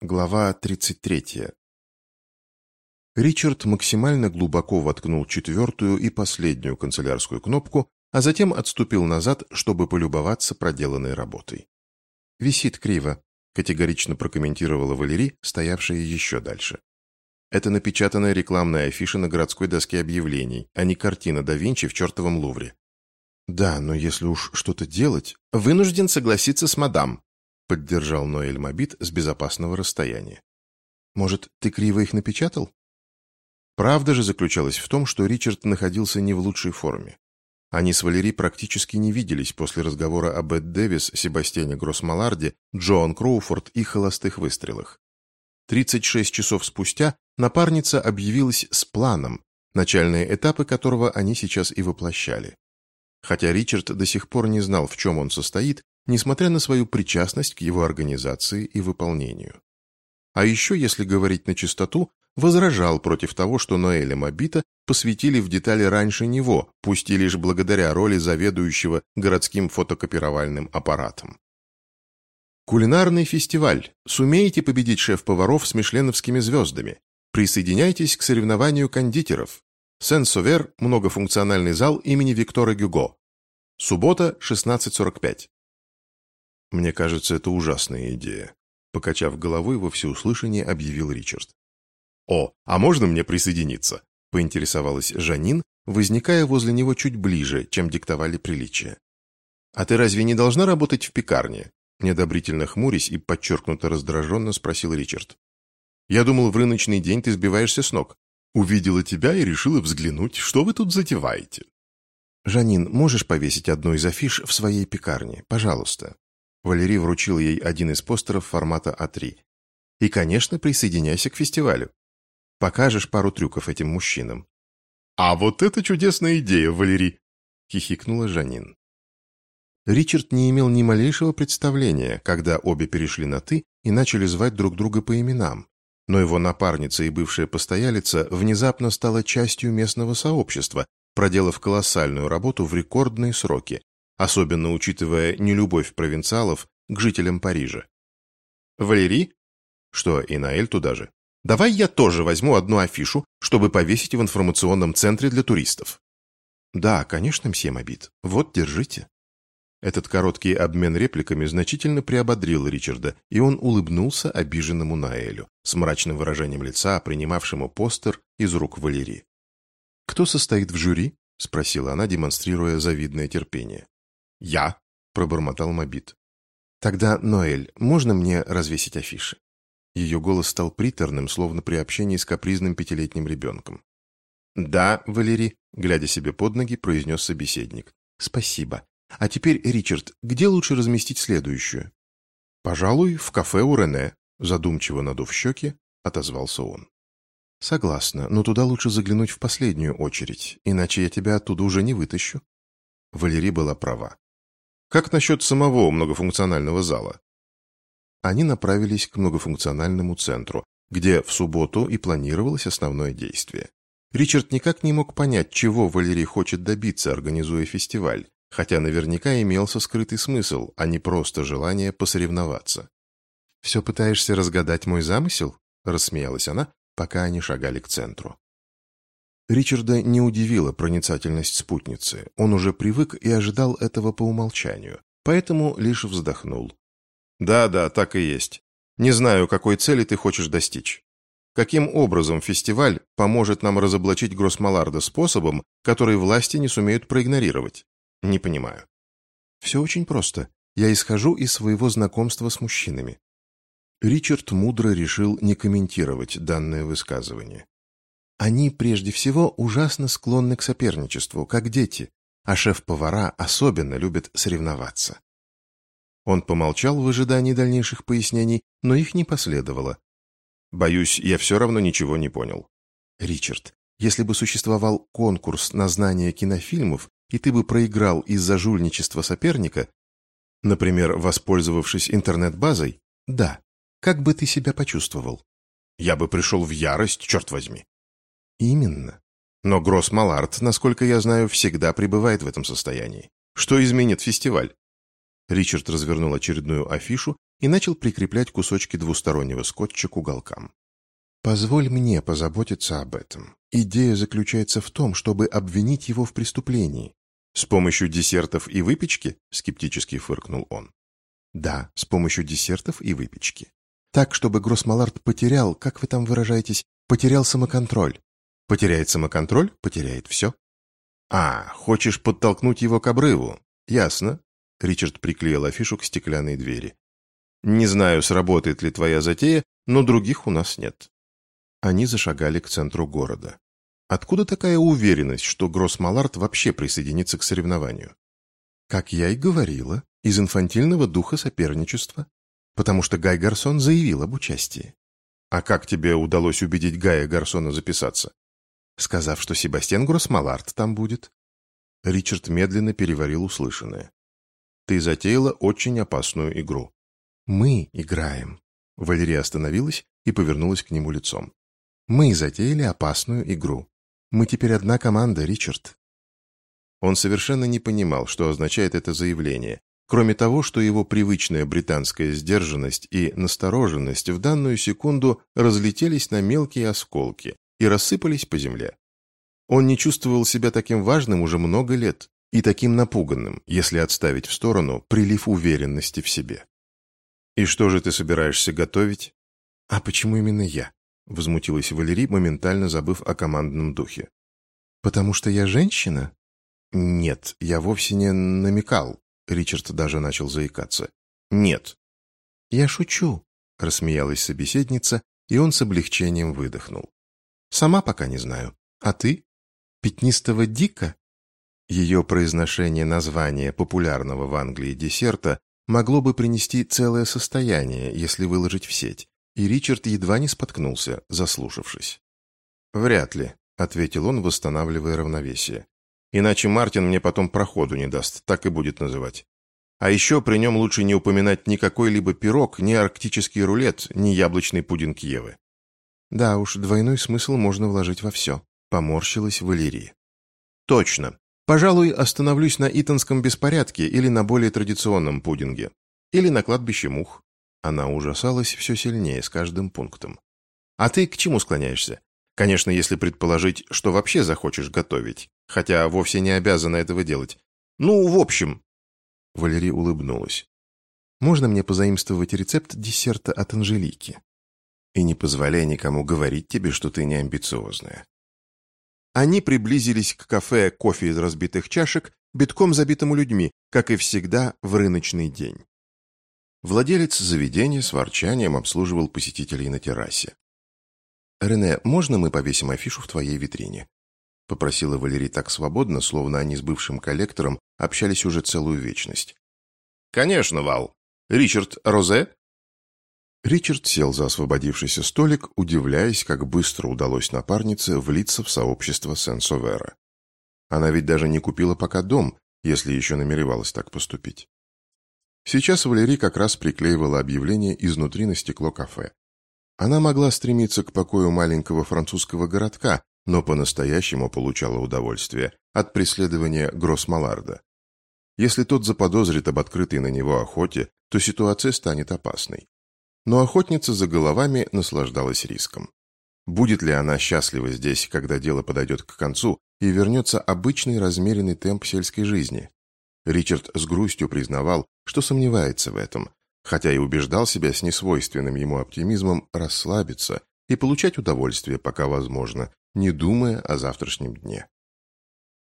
Глава 33. Ричард максимально глубоко воткнул четвертую и последнюю канцелярскую кнопку, а затем отступил назад, чтобы полюбоваться проделанной работой. «Висит криво», — категорично прокомментировала Валерий, стоявшая еще дальше. «Это напечатанная рекламная афиша на городской доске объявлений, а не картина да Винчи в чертовом Лувре». «Да, но если уж что-то делать...» «Вынужден согласиться с мадам», поддержал Ноэль Мобит с безопасного расстояния. «Может, ты криво их напечатал?» Правда же заключалась в том, что Ричард находился не в лучшей форме. Они с Валери практически не виделись после разговора об Эд Дэвис, Себастьяне Гроссмаларде, Джоан Кроуфорд и холостых выстрелах. 36 часов спустя напарница объявилась с планом, начальные этапы которого они сейчас и воплощали. Хотя Ричард до сих пор не знал, в чем он состоит, несмотря на свою причастность к его организации и выполнению. А еще, если говорить на чистоту, возражал против того, что Ноэля Мобита посвятили в детали раньше него, пусть и лишь благодаря роли заведующего городским фотокопировальным аппаратом. Кулинарный фестиваль. Сумеете победить шеф-поваров с мишленовскими звездами. Присоединяйтесь к соревнованию кондитеров. Сен-Совер, многофункциональный зал имени Виктора Гюго. Суббота, 16.45. «Мне кажется, это ужасная идея», — покачав головой во всеуслышание, объявил Ричард. «О, а можно мне присоединиться?» — поинтересовалась Жанин, возникая возле него чуть ближе, чем диктовали приличия. «А ты разве не должна работать в пекарне?» Недобрительно хмурясь и подчеркнуто раздраженно спросил Ричард. «Я думал, в рыночный день ты сбиваешься с ног. Увидела тебя и решила взглянуть, что вы тут затеваете». «Жанин, можешь повесить одну из афиш в своей пекарне? Пожалуйста», Валерий вручил ей один из постеров формата А3. «И, конечно, присоединяйся к фестивалю. Покажешь пару трюков этим мужчинам». «А вот это чудесная идея, Валерий!» — хихикнула Жанин. Ричард не имел ни малейшего представления, когда обе перешли на «ты» и начали звать друг друга по именам. Но его напарница и бывшая постоялица внезапно стала частью местного сообщества, проделав колоссальную работу в рекордные сроки, особенно учитывая нелюбовь провинциалов к жителям Парижа. «Валерий?» «Что, и Наэль туда же?» «Давай я тоже возьму одну афишу, чтобы повесить в информационном центре для туристов». «Да, конечно, мсье Мобит. Вот, держите». Этот короткий обмен репликами значительно приободрил Ричарда, и он улыбнулся обиженному Наэлю, с мрачным выражением лица, принимавшему постер из рук Валерии. «Кто состоит в жюри?» – спросила она, демонстрируя завидное терпение. «Я», — пробормотал Мобит. «Тогда, Ноэль, можно мне развесить афиши?» Ее голос стал приторным, словно при общении с капризным пятилетним ребенком. «Да, Валерий», — глядя себе под ноги, произнес собеседник. «Спасибо. А теперь, Ричард, где лучше разместить следующую?» «Пожалуй, в кафе у Рене», — задумчиво надув щеки, отозвался он. «Согласна, но туда лучше заглянуть в последнюю очередь, иначе я тебя оттуда уже не вытащу». Валерий была права. Как насчет самого многофункционального зала? Они направились к многофункциональному центру, где в субботу и планировалось основное действие. Ричард никак не мог понять, чего Валерий хочет добиться, организуя фестиваль, хотя наверняка имелся скрытый смысл, а не просто желание посоревноваться. «Все пытаешься разгадать мой замысел?» – рассмеялась она, пока они шагали к центру. Ричарда не удивила проницательность спутницы. Он уже привык и ожидал этого по умолчанию, поэтому лишь вздохнул. «Да-да, так и есть. Не знаю, какой цели ты хочешь достичь. Каким образом фестиваль поможет нам разоблачить Гроссмаларда способом, который власти не сумеют проигнорировать? Не понимаю». «Все очень просто. Я исхожу из своего знакомства с мужчинами». Ричард мудро решил не комментировать данное высказывание. Они, прежде всего, ужасно склонны к соперничеству, как дети, а шеф-повара особенно любят соревноваться. Он помолчал в ожидании дальнейших пояснений, но их не последовало. «Боюсь, я все равно ничего не понял». «Ричард, если бы существовал конкурс на знание кинофильмов, и ты бы проиграл из-за жульничества соперника, например, воспользовавшись интернет-базой, да, как бы ты себя почувствовал?» «Я бы пришел в ярость, черт возьми». Именно. Но Гросс-Малард, насколько я знаю, всегда пребывает в этом состоянии. Что изменит фестиваль? Ричард развернул очередную афишу и начал прикреплять кусочки двустороннего скотча к уголкам. «Позволь мне позаботиться об этом. Идея заключается в том, чтобы обвинить его в преступлении». «С помощью десертов и выпечки?» — скептически фыркнул он. «Да, с помощью десертов и выпечки. Так, чтобы Гроссмалард потерял, как вы там выражаетесь, потерял самоконтроль. Потеряет самоконтроль, потеряет все. А, хочешь подтолкнуть его к обрыву? Ясно. Ричард приклеил афишу к стеклянной двери. Не знаю, сработает ли твоя затея, но других у нас нет. Они зашагали к центру города. Откуда такая уверенность, что Гроссмалард вообще присоединится к соревнованию? Как я и говорила, из инфантильного духа соперничества потому что Гай Гарсон заявил об участии. А как тебе удалось убедить Гая Гарсона записаться? Сказав, что Себастьян Гроссмаларт там будет. Ричард медленно переварил услышанное. Ты затеяла очень опасную игру. Мы играем. Валерия остановилась и повернулась к нему лицом. Мы затеяли опасную игру. Мы теперь одна команда, Ричард. Он совершенно не понимал, что означает это заявление, Кроме того, что его привычная британская сдержанность и настороженность в данную секунду разлетелись на мелкие осколки и рассыпались по земле. Он не чувствовал себя таким важным уже много лет и таким напуганным, если отставить в сторону прилив уверенности в себе. «И что же ты собираешься готовить?» «А почему именно я?» – возмутилась Валерий, моментально забыв о командном духе. «Потому что я женщина?» «Нет, я вовсе не намекал. Ричард даже начал заикаться. «Нет». «Я шучу», — рассмеялась собеседница, и он с облегчением выдохнул. «Сама пока не знаю. А ты? Пятнистого дика?» Ее произношение названия популярного в Англии десерта могло бы принести целое состояние, если выложить в сеть, и Ричард едва не споткнулся, заслушавшись. «Вряд ли», — ответил он, восстанавливая равновесие. Иначе Мартин мне потом проходу не даст, так и будет называть. А еще при нем лучше не упоминать ни какой-либо пирог, ни арктический рулет, ни яблочный пудинг Евы. Да уж, двойной смысл можно вложить во все. Поморщилась Валерия. Точно. Пожалуй, остановлюсь на итонском беспорядке или на более традиционном пудинге. Или на кладбище мух. Она ужасалась все сильнее с каждым пунктом. А ты к чему склоняешься? Конечно, если предположить, что вообще захочешь готовить хотя вовсе не обязана этого делать. Ну, в общем...» Валерия улыбнулась. «Можно мне позаимствовать рецепт десерта от Анжелики? И не позволяй никому говорить тебе, что ты не амбициозная». Они приблизились к кафе «Кофе из разбитых чашек», битком забитому людьми, как и всегда в рыночный день. Владелец заведения с ворчанием обслуживал посетителей на террасе. «Рене, можно мы повесим афишу в твоей витрине?» Попросила Валерий так свободно, словно они с бывшим коллектором общались уже целую вечность. «Конечно, Вал. Ричард Розе?» Ричард сел за освободившийся столик, удивляясь, как быстро удалось напарнице влиться в сообщество Сен-Совера. Она ведь даже не купила пока дом, если еще намеревалась так поступить. Сейчас Валерий как раз приклеивала объявление изнутри на стекло кафе. Она могла стремиться к покою маленького французского городка, но по-настоящему получала удовольствие от преследования Гроссмаларда. Если тот заподозрит об открытой на него охоте, то ситуация станет опасной. Но охотница за головами наслаждалась риском. Будет ли она счастлива здесь, когда дело подойдет к концу и вернется обычный размеренный темп сельской жизни? Ричард с грустью признавал, что сомневается в этом, хотя и убеждал себя с несвойственным ему оптимизмом расслабиться и получать удовольствие, пока возможно, не думая о завтрашнем дне.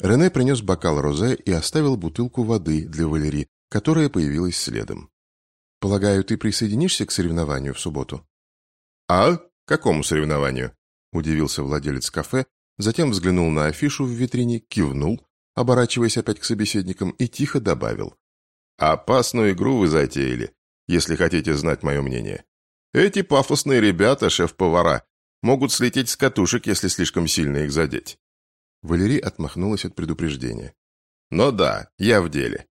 Рене принес бокал розе и оставил бутылку воды для Валерии, которая появилась следом. «Полагаю, ты присоединишься к соревнованию в субботу?» «А? Какому соревнованию?» – удивился владелец кафе, затем взглянул на афишу в витрине, кивнул, оборачиваясь опять к собеседникам, и тихо добавил. «Опасную игру вы затеяли, если хотите знать мое мнение. Эти пафосные ребята, шеф-повара, Могут слететь с катушек, если слишком сильно их задеть. Валерий отмахнулась от предупреждения. Но да, я в деле.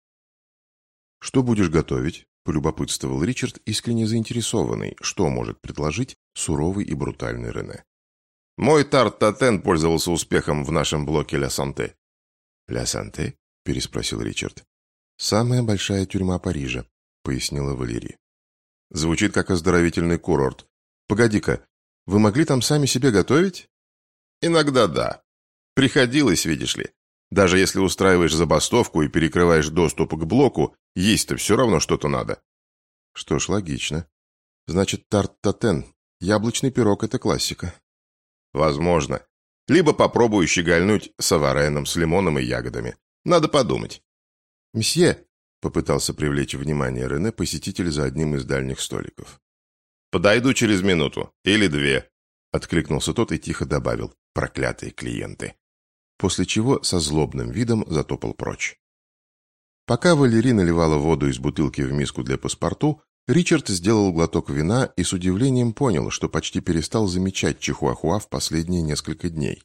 Что будешь готовить? Полюбопытствовал Ричард, искренне заинтересованный, что может предложить суровый и брутальный Рене. Мой тарт-татен пользовался успехом в нашем блоке Ля Санте. Ля Санте? переспросил Ричард. Самая большая тюрьма Парижа, пояснила Валерия. Звучит как оздоровительный курорт. Погоди-ка, вы могли там сами себе готовить? Иногда да. Приходилось, видишь ли. Даже если устраиваешь забастовку и перекрываешь доступ к блоку, есть-то все равно что-то надо. Что ж, логично. Значит, тарт-татен, яблочный пирог – это классика. Возможно. Либо попробую щегольнуть савареном с лимоном и ягодами. Надо подумать. «Мсье!» – попытался привлечь внимание Рене посетитель за одним из дальних столиков. «Подойду через минуту. Или две», – откликнулся тот и тихо добавил. «Проклятые клиенты!» После чего со злобным видом затопал прочь. Пока Валерий наливала воду из бутылки в миску для паспорту, Ричард сделал глоток вина и с удивлением понял, что почти перестал замечать Чихуахуа в последние несколько дней.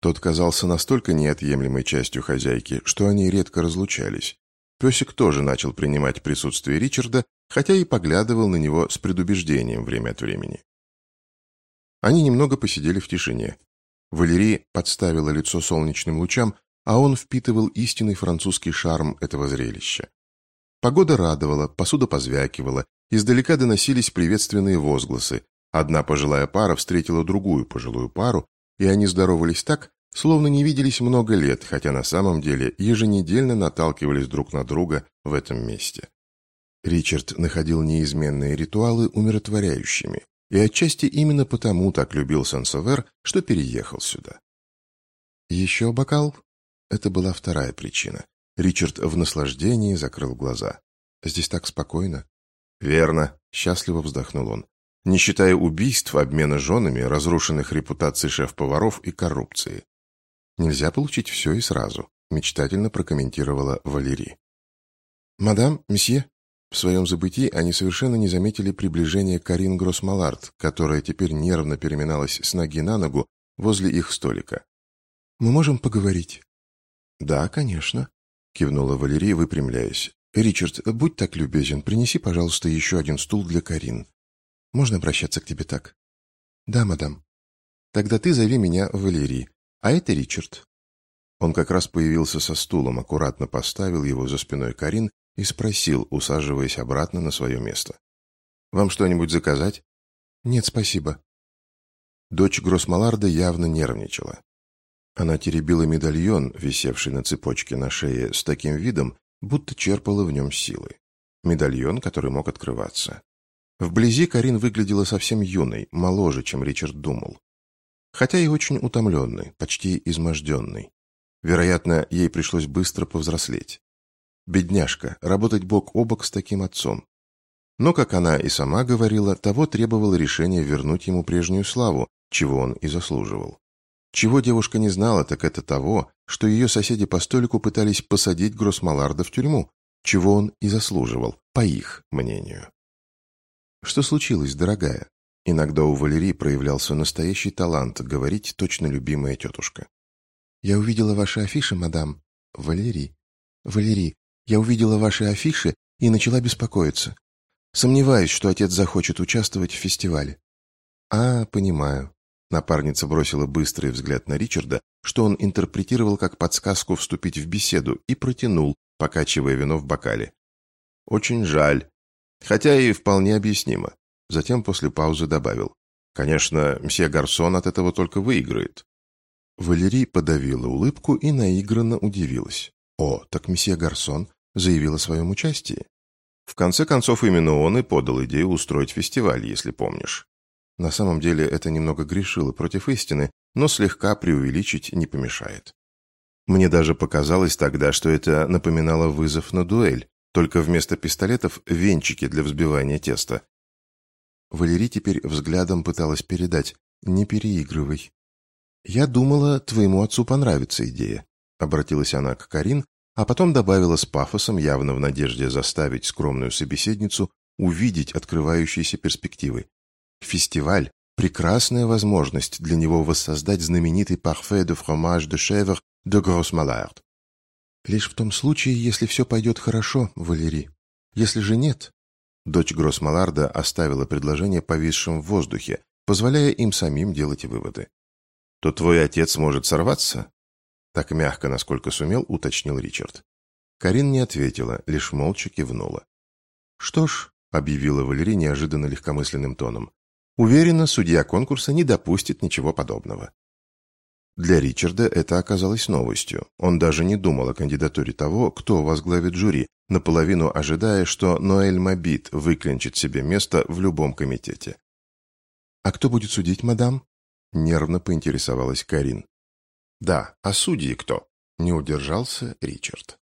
Тот казался настолько неотъемлемой частью хозяйки, что они редко разлучались. Песик тоже начал принимать присутствие Ричарда, хотя и поглядывал на него с предубеждением время от времени. Они немного посидели в тишине. Валерий подставила лицо солнечным лучам, а он впитывал истинный французский шарм этого зрелища. Погода радовала, посуда позвякивала, издалека доносились приветственные возгласы. Одна пожилая пара встретила другую пожилую пару, и они здоровались так, словно не виделись много лет, хотя на самом деле еженедельно наталкивались друг на друга в этом месте. Ричард находил неизменные ритуалы умиротворяющими, и отчасти именно потому так любил Сансовер, что переехал сюда. Еще бокал? Это была вторая причина. Ричард в наслаждении закрыл глаза. «Здесь так спокойно». «Верно», — счастливо вздохнул он. «Не считая убийств, обмена женами, разрушенных репутаций шеф-поваров и коррупции. Нельзя получить все и сразу», — мечтательно прокомментировала Валерий. «Мадам, месье». В своем забытии они совершенно не заметили приближения Карин Гроссмалард, которая теперь нервно переминалась с ноги на ногу возле их столика. «Мы можем поговорить?» «Да, конечно», кивнула Валерия, выпрямляясь. «Ричард, будь так любезен, принеси, пожалуйста, еще один стул для Карин. Можно обращаться к тебе так?» «Да, мадам». «Тогда ты зови меня Валерий, а это Ричард». Он как раз появился со стулом, аккуратно поставил его за спиной Карин и спросил, усаживаясь обратно на свое место. «Вам что-нибудь заказать?» «Нет, спасибо». Дочь Гроссмаларда явно нервничала. Она теребила медальон, висевший на цепочке на шее, с таким видом, будто черпала в нем силы. Медальон, который мог открываться. Вблизи Карин выглядела совсем юной, моложе, чем Ричард думал. Хотя и очень утомленной, почти изможденной. Вероятно, ей пришлось быстро повзрослеть. Бедняжка, работать бок о бок с таким отцом. Но, как она и сама говорила, того требовало решение вернуть ему прежнюю славу, чего он и заслуживал. Чего девушка не знала, так это того, что ее соседи по столику пытались посадить Гроссмаларда в тюрьму, чего он и заслуживал, по их мнению. Что случилось, дорогая? Иногда у Валерии проявлялся настоящий талант говорить точно любимая тетушка. «Я увидела ваши афиши, мадам. Валерий. Валерий, я увидела ваши афиши и начала беспокоиться. Сомневаюсь, что отец захочет участвовать в фестивале». «А, понимаю. Напарница бросила быстрый взгляд на Ричарда, что он интерпретировал как подсказку вступить в беседу, и протянул, покачивая вино в бокале. «Очень жаль. Хотя и вполне объяснимо». Затем после паузы добавил. «Конечно, мсье Гарсон от этого только выиграет». Валерий подавила улыбку и наигранно удивилась. «О, так месье Гарсон заявил о своем участии». В конце концов, именно он и подал идею устроить фестиваль, если помнишь. На самом деле это немного грешило против истины, но слегка преувеличить не помешает. Мне даже показалось тогда, что это напоминало вызов на дуэль, только вместо пистолетов венчики для взбивания теста. Валерий теперь взглядом пыталась передать «не переигрывай». «Я думала, твоему отцу понравится идея», — обратилась она к Карин, а потом добавила с пафосом, явно в надежде заставить скромную собеседницу увидеть открывающиеся перспективы. Фестиваль – прекрасная возможность для него воссоздать знаменитый парфе de fromage de chèvre de Gros Malard. Лишь в том случае, если все пойдет хорошо, Валерий. Если же нет... Дочь Гроссмаларда оставила предложение повисшим в воздухе, позволяя им самим делать выводы. «То твой отец может сорваться?» Так мягко, насколько сумел, уточнил Ричард. Карин не ответила, лишь молча кивнула. «Что ж, объявила Валерий неожиданно легкомысленным тоном. Уверена, судья конкурса не допустит ничего подобного. Для Ричарда это оказалось новостью. Он даже не думал о кандидатуре того, кто возглавит жюри, наполовину ожидая, что Ноэль Мобит выклинчит себе место в любом комитете. «А кто будет судить, мадам?» – нервно поинтересовалась Карин. «Да, а судьи кто?» – не удержался Ричард.